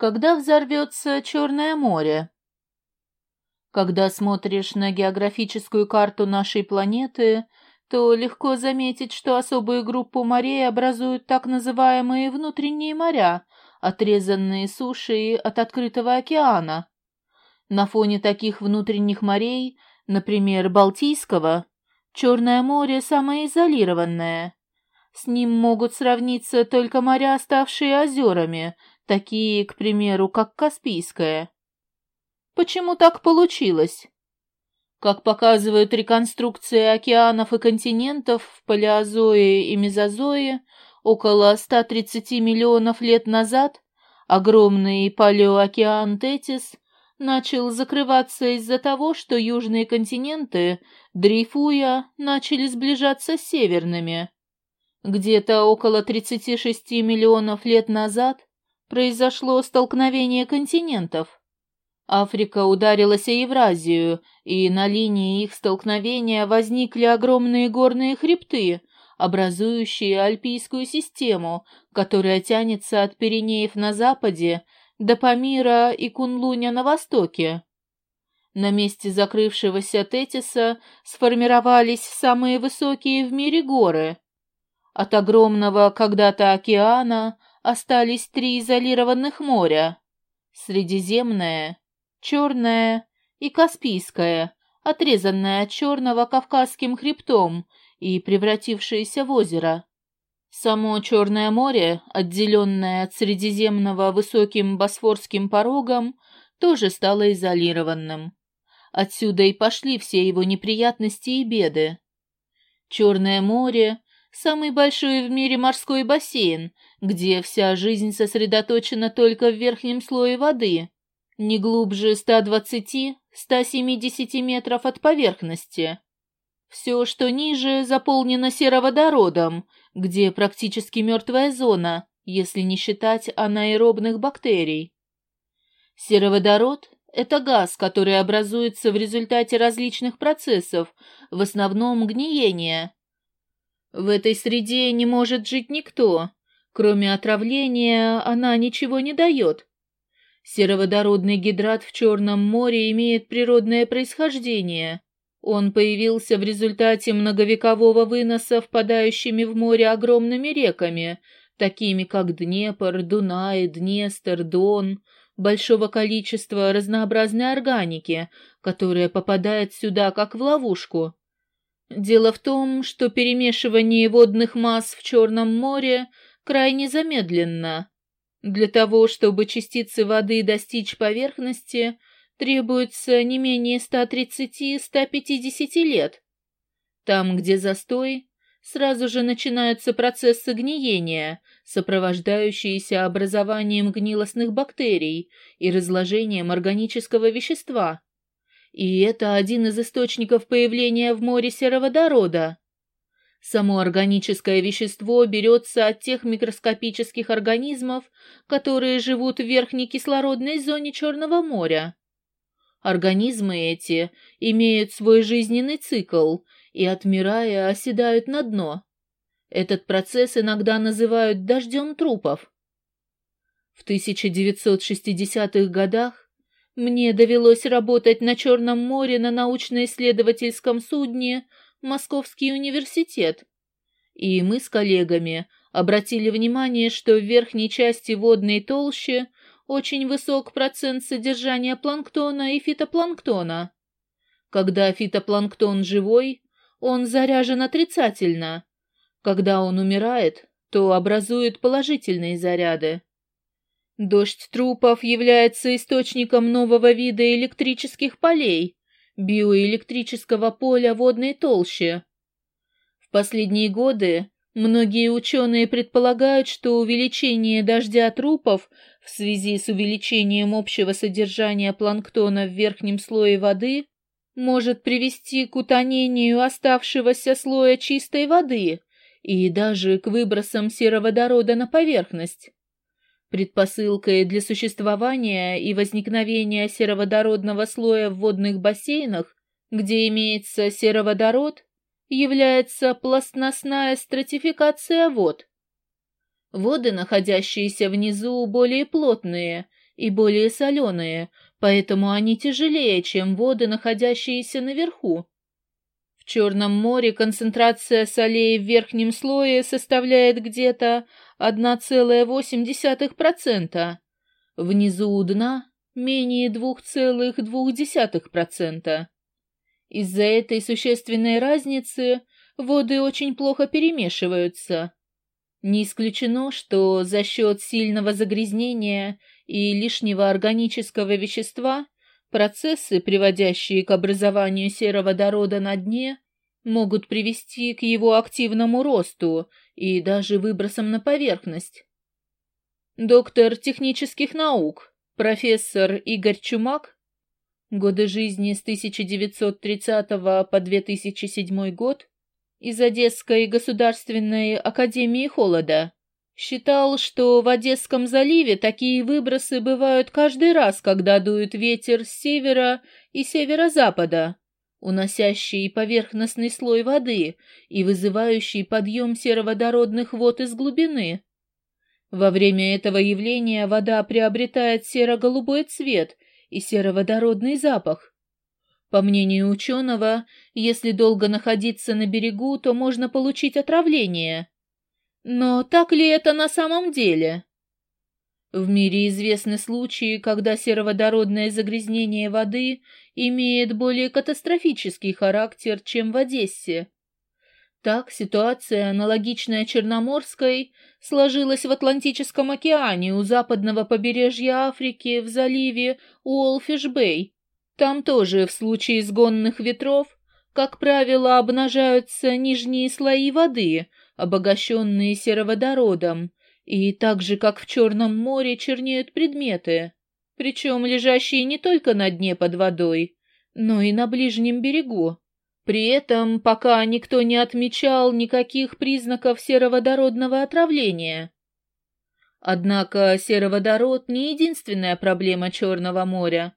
Когда взорвется Черное море? Когда смотришь на географическую карту нашей планеты, то легко заметить, что особую группу морей образуют так называемые внутренние моря, отрезанные сушей от открытого океана. На фоне таких внутренних морей, например, Балтийского, Черное море самое изолированное. С ним могут сравниться только моря, ставшие озерами, такие, к примеру, как Каспийское. Почему так получилось? Как показывают реконструкции океанов и континентов в Палеозое и Мезозое, около 130 миллионов лет назад огромный палеоокеан Тетис начал закрываться из-за того, что южные континенты, дрейфуя, начали сближаться с северными. Где-то около 36 миллионов лет назад произошло столкновение континентов. Африка ударилась о Евразию, и на линии их столкновения возникли огромные горные хребты, образующие альпийскую систему, которая тянется от Пиренеев на западе до Памира и Кунлуня на востоке. На месте закрывшегося Тетиса сформировались самые высокие в мире горы. От огромного когда-то океана остались три изолированных моря — Средиземное, Черное и Каспийское, отрезанное от Черного Кавказским хребтом и превратившееся в озеро. Само Черное море, отделенное от Средиземного высоким Босфорским порогом, тоже стало изолированным. Отсюда и пошли все его неприятности и беды. Черное море — самый большой в мире морской бассейн, где вся жизнь сосредоточена только в верхнем слое воды, не глубже 120-170 метров от поверхности. Все, что ниже, заполнено сероводородом, где практически мертвая зона, если не считать анаэробных бактерий. Сероводород – это газ, который образуется в результате различных процессов, в основном гниения. В этой среде не может жить никто. Кроме отравления, она ничего не дает. Сероводородный гидрат в Черном море имеет природное происхождение. Он появился в результате многовекового выноса впадающими в море огромными реками, такими как Днепр, Дунай, Днестр, Дон, большого количества разнообразной органики, которая попадает сюда как в ловушку. Дело в том, что перемешивание водных масс в Черном море крайне замедленно. Для того, чтобы частицы воды достичь поверхности, требуется не менее 130-150 лет. Там, где застой, сразу же начинаются процессы гниения, сопровождающиеся образованием гнилостных бактерий и разложением органического вещества. И это один из источников появления в море сероводорода. Само органическое вещество берется от тех микроскопических организмов, которые живут в верхней кислородной зоне Черного моря. Организмы эти имеют свой жизненный цикл и, отмирая, оседают на дно. Этот процесс иногда называют дождем трупов. В 1960-х годах мне довелось работать на Черном море на научно-исследовательском судне «Московский университет», и мы с коллегами обратили внимание, что в верхней части водной толщи очень высок процент содержания планктона и фитопланктона. Когда фитопланктон живой, он заряжен отрицательно. Когда он умирает, то образует положительные заряды. Дождь трупов является источником нового вида электрических полей, биоэлектрического поля водной толщи. В последние годы Многие ученые предполагают, что увеличение дождя трупов в связи с увеличением общего содержания планктона в верхнем слое воды может привести к утонению оставшегося слоя чистой воды и даже к выбросам сероводорода на поверхность. Предпосылкой для существования и возникновения сероводородного слоя в водных бассейнах, где имеется сероводород, является пластностная стратификация вод. Воды, находящиеся внизу, более плотные и более соленые, поэтому они тяжелее, чем воды, находящиеся наверху. В Черном море концентрация солей в верхнем слое составляет где-то 1,8%, внизу у дна менее 2,2%. Из-за этой существенной разницы воды очень плохо перемешиваются. Не исключено, что за счет сильного загрязнения и лишнего органического вещества процессы, приводящие к образованию сероводорода на дне, могут привести к его активному росту и даже выбросам на поверхность. Доктор технических наук, профессор Игорь Чумак, годы жизни с 1930 по 2007 год, из Одесской государственной академии холода, Считал, что в Одесском заливе такие выбросы бывают каждый раз, когда дует ветер с севера и северо-запада, уносящий поверхностный слой воды и вызывающий подъем сероводородных вод из глубины. Во время этого явления вода приобретает серо-голубой цвет и сероводородный запах. По мнению ученого, если долго находиться на берегу, то можно получить отравление – но так ли это на самом деле? В мире известны случаи, когда сероводородное загрязнение воды имеет более катастрофический характер, чем в Одессе. Так ситуация, аналогичная Черноморской, сложилась в Атлантическом океане у западного побережья Африки в заливе Уолфиш-Бэй. Там тоже в случае сгонных ветров, как правило, обнажаются нижние слои воды – обогащенные сероводородом, и так же, как в Черном море, чернеют предметы, причем лежащие не только на дне под водой, но и на ближнем берегу. При этом пока никто не отмечал никаких признаков сероводородного отравления. Однако сероводород не единственная проблема Черного моря.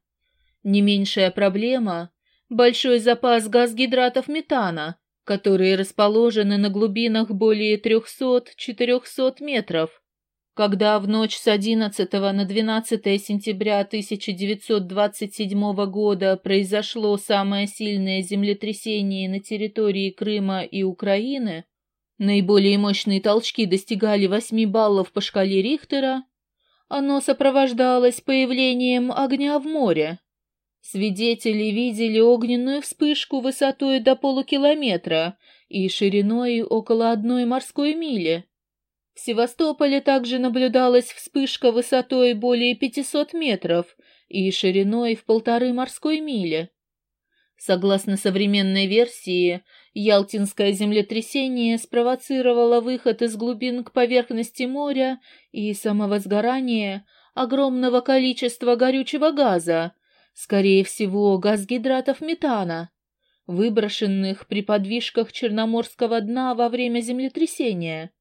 Не меньшая проблема – большой запас газгидратов метана, которые расположены на глубинах более 300-400 метров. Когда в ночь с 11 на 12 сентября 1927 года произошло самое сильное землетрясение на территории Крыма и Украины, наиболее мощные толчки достигали 8 баллов по шкале Рихтера, оно сопровождалось появлением огня в море. Свидетели видели огненную вспышку высотой до полукилометра и шириной около одной морской мили. В Севастополе также наблюдалась вспышка высотой более 500 метров и шириной в полторы морской мили. Согласно современной версии, Ялтинское землетрясение спровоцировало выход из глубин к поверхности моря и самовозгорание огромного количества горючего газа, скорее всего, газгидратов метана, выброшенных при подвижках Черноморского дна во время землетрясения.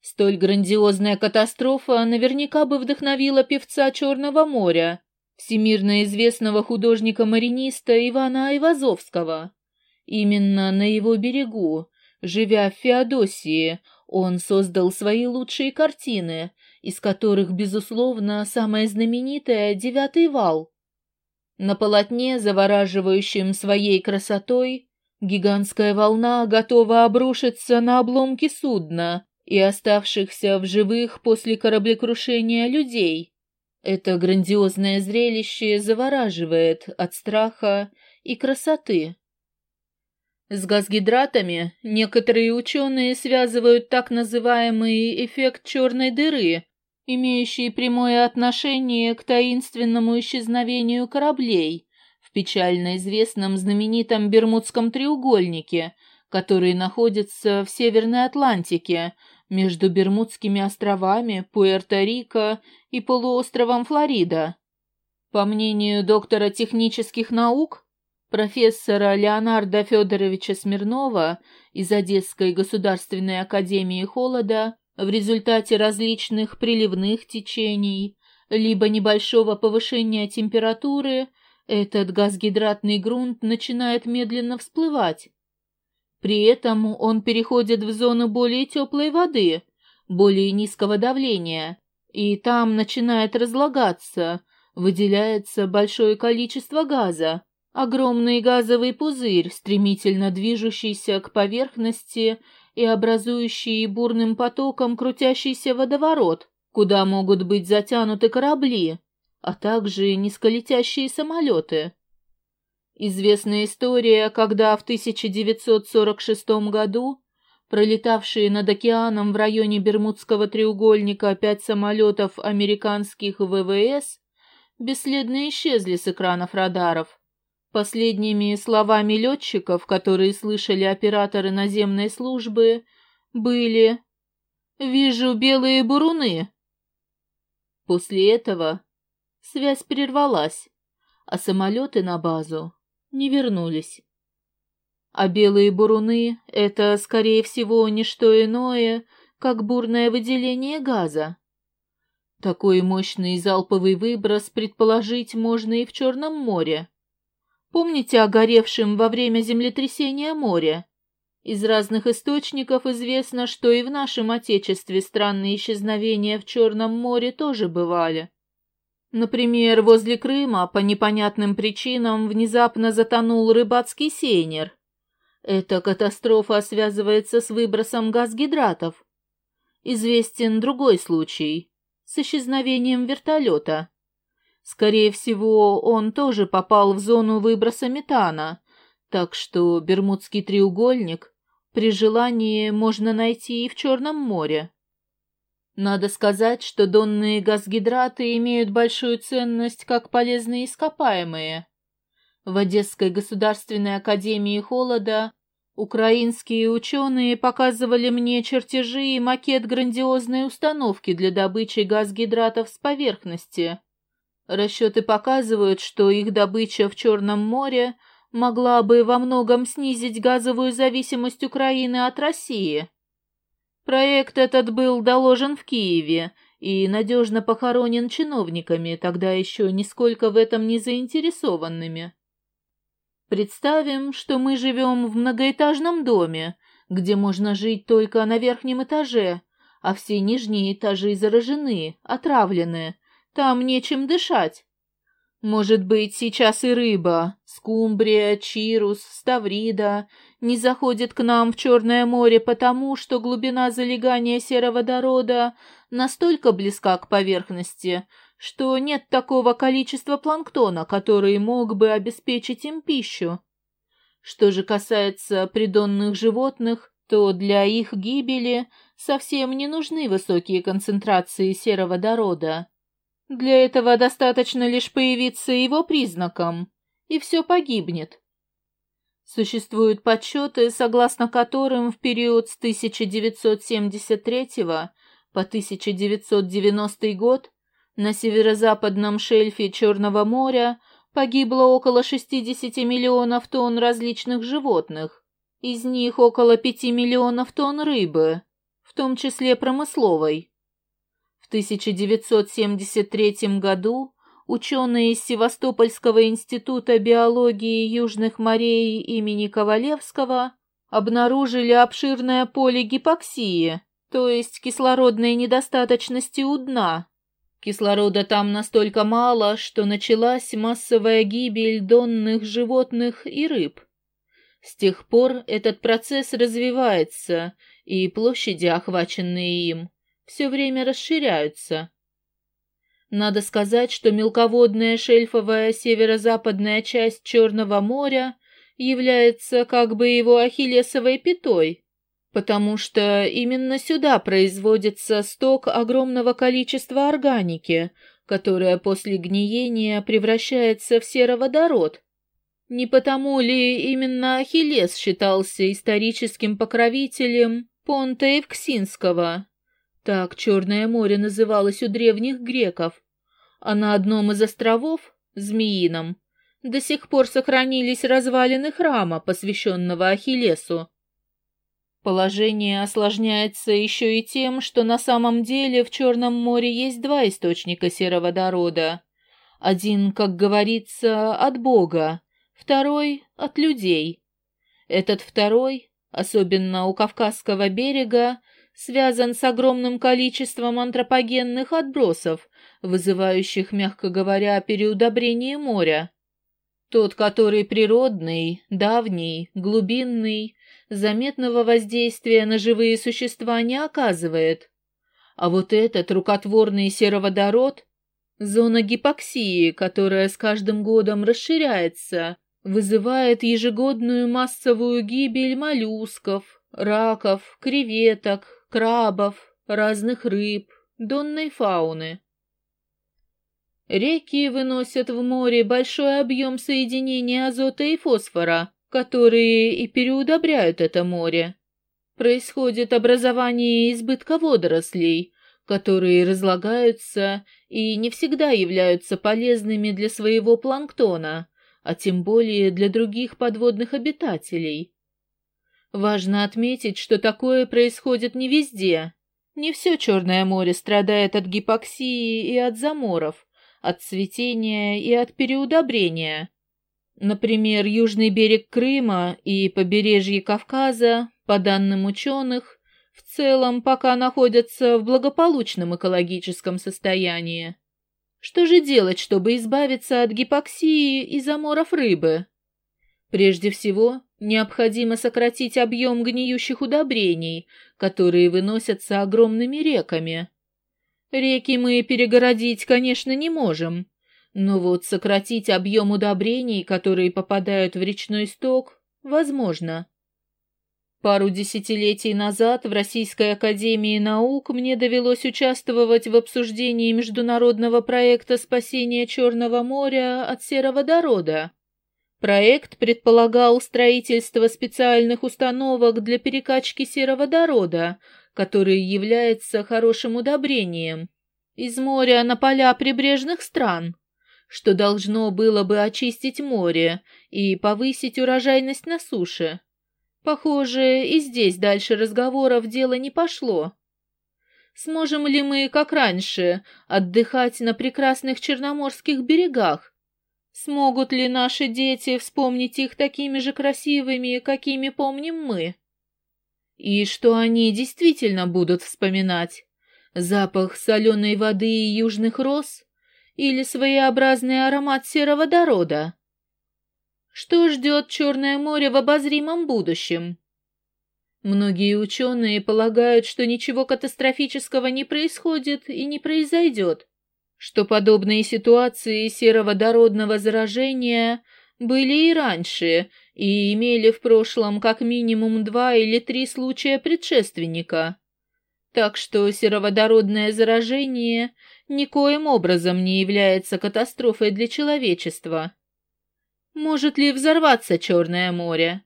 Столь грандиозная катастрофа наверняка бы вдохновила певца Черного моря, всемирно известного художника-мариниста Ивана Айвазовского. Именно на его берегу, живя в Феодосии, он создал свои лучшие картины, из которых, безусловно, самая знаменитая «Девятый вал», на полотне, завораживающем своей красотой, гигантская волна готова обрушиться на обломки судна и оставшихся в живых после кораблекрушения людей. Это грандиозное зрелище завораживает от страха и красоты. С газгидратами некоторые ученые связывают так называемый эффект черной дыры, имеющие прямое отношение к таинственному исчезновению кораблей в печально известном знаменитом Бермудском треугольнике, который находится в Северной Атлантике между Бермудскими островами, Пуэрто-Рико и полуостровом Флорида. По мнению доктора технических наук, профессора Леонарда Федоровича Смирнова из Одесской государственной академии холода, в результате различных приливных течений, либо небольшого повышения температуры, этот газгидратный грунт начинает медленно всплывать. При этом он переходит в зону более теплой воды, более низкого давления, и там начинает разлагаться, выделяется большое количество газа, огромный газовый пузырь, стремительно движущийся к поверхности и образующий бурным потоком крутящийся водоворот, куда могут быть затянуты корабли, а также низколетящие самолеты. Известна история, когда в 1946 году пролетавшие над океаном в районе Бермудского треугольника пять самолетов американских ВВС бесследно исчезли с экранов радаров. Последними словами летчиков, которые слышали операторы наземной службы, были «Вижу белые буруны». После этого связь прервалась, а самолеты на базу не вернулись. А белые буруны — это, скорее всего, не что иное, как бурное выделение газа. Такой мощный залповый выброс предположить можно и в Черном море. Помните о горевшем во время землетрясения море? Из разных источников известно, что и в нашем Отечестве странные исчезновения в Черном море тоже бывали. Например, возле Крыма по непонятным причинам внезапно затонул рыбацкий сейнер. Эта катастрофа связывается с выбросом газгидратов. Известен другой случай с исчезновением вертолета. Скорее всего, он тоже попал в зону выброса метана, так что Бермудский треугольник при желании можно найти и в Черном море. Надо сказать, что донные газгидраты имеют большую ценность как полезные ископаемые. В Одесской государственной академии холода украинские ученые показывали мне чертежи и макет грандиозной установки для добычи газгидратов с поверхности. Расчеты показывают, что их добыча в Черном море могла бы во многом снизить газовую зависимость Украины от России. Проект этот был доложен в Киеве и надежно похоронен чиновниками, тогда еще нисколько в этом не заинтересованными. Представим, что мы живем в многоэтажном доме, где можно жить только на верхнем этаже, а все нижние этажи заражены, отравлены, там нечем дышать. Может быть, сейчас и рыба, скумбрия, чирус, ставрида не заходит к нам в Черное море потому, что глубина залегания сероводорода настолько близка к поверхности, что нет такого количества планктона, который мог бы обеспечить им пищу. Что же касается придонных животных, то для их гибели совсем не нужны высокие концентрации сероводорода. Для этого достаточно лишь появиться его признаком, и все погибнет. Существуют подсчеты, согласно которым в период с 1973 по 1990 год на северо-западном шельфе Черного моря погибло около 60 миллионов тонн различных животных, из них около 5 миллионов тонн рыбы, в том числе промысловой. В 1973 году ученые из Севастопольского института биологии южных морей имени Ковалевского обнаружили обширное поле гипоксии, то есть кислородной недостаточности у дна. Кислорода там настолько мало, что началась массовая гибель донных животных и рыб. С тех пор этот процесс развивается, и площади, охваченные им, все время расширяются. Надо сказать, что мелководная шельфовая северо-западная часть Черного моря является как бы его ахиллесовой пятой, потому что именно сюда производится сток огромного количества органики, которая после гниения превращается в сероводород. Не потому ли именно Ахиллес считался историческим покровителем Понта Евксинского, так Черное море называлось у древних греков, а на одном из островов, Змеином, до сих пор сохранились развалины храма, посвященного Ахиллесу. Положение осложняется еще и тем, что на самом деле в Черном море есть два источника сероводорода. Один, как говорится, от Бога, второй — от людей. Этот второй, особенно у Кавказского берега, связан с огромным количеством антропогенных отбросов, вызывающих, мягко говоря, переудобрение моря. Тот, который природный, давний, глубинный, заметного воздействия на живые существа не оказывает. А вот этот рукотворный сероводород – зона гипоксии, которая с каждым годом расширяется, вызывает ежегодную массовую гибель моллюсков, раков, креветок, крабов, разных рыб, донной фауны. Реки выносят в море большой объем соединения азота и фосфора, которые и переудобряют это море. Происходит образование избытка водорослей, которые разлагаются и не всегда являются полезными для своего планктона, а тем более для других подводных обитателей. Важно отметить, что такое происходит не везде. Не все Черное море страдает от гипоксии и от заморов, от цветения и от переудобрения. Например, южный берег Крыма и побережье Кавказа, по данным ученых, в целом пока находятся в благополучном экологическом состоянии. Что же делать, чтобы избавиться от гипоксии и заморов рыбы? Прежде всего, необходимо сократить объем гниющих удобрений, которые выносятся огромными реками. Реки мы перегородить, конечно, не можем, но вот сократить объем удобрений, которые попадают в речной сток, возможно. Пару десятилетий назад в Российской академии наук мне довелось участвовать в обсуждении международного проекта спасения Черного моря от сероводорода. Проект предполагал строительство специальных установок для перекачки сероводорода, который является хорошим удобрением, из моря на поля прибрежных стран, что должно было бы очистить море и повысить урожайность на суше. Похоже, и здесь дальше разговоров дело не пошло. Сможем ли мы, как раньше, отдыхать на прекрасных черноморских берегах? Смогут ли наши дети вспомнить их такими же красивыми, какими помним мы? И что они действительно будут вспоминать? Запах соленой воды и южных роз? Или своеобразный аромат сероводорода? Что ждет Черное море в обозримом будущем? Многие ученые полагают, что ничего катастрофического не происходит и не произойдет, что подобные ситуации сероводородного заражения были и раньше и имели в прошлом как минимум два или три случая предшественника. Так что сероводородное заражение никоим образом не является катастрофой для человечества. Может ли взорваться Черное море?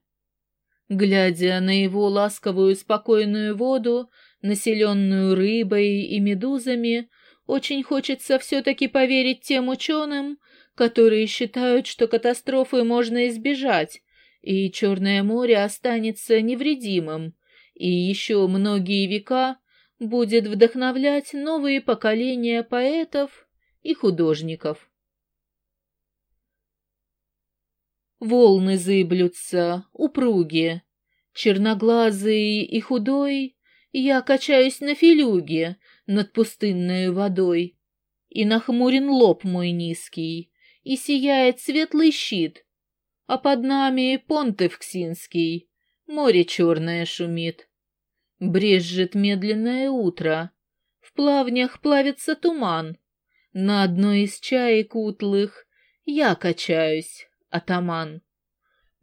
Глядя на его ласковую спокойную воду, населенную рыбой и медузами, очень хочется все-таки поверить тем ученым, которые считают, что катастрофы можно избежать, и Черное море останется невредимым, и еще многие века будет вдохновлять новые поколения поэтов и художников. Волны зыблются, упруги. Черноглазый и худой, я качаюсь на филюге над пустынной водой. И нахмурен лоб мой низкий, и сияет светлый щит, а под нами понт Евксинский, море черное шумит. Брежет медленное утро, в плавнях плавится туман, на одной из чаек утлых я качаюсь, атаман.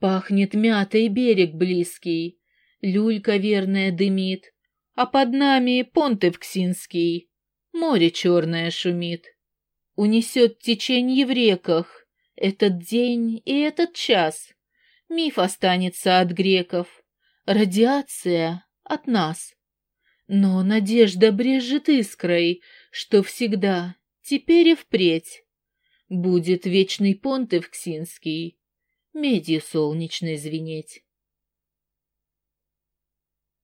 Пахнет мятой берег близкий, люлька верная дымит, а под нами понт Евксинский, море черное шумит. Унесет теченье в реках, этот день и этот час. Миф останется от греков, радиация от нас. Но надежда брежет искрой, что всегда, теперь и впредь, Будет вечный понт Евксинский, медью солнечной звенеть.